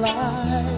life.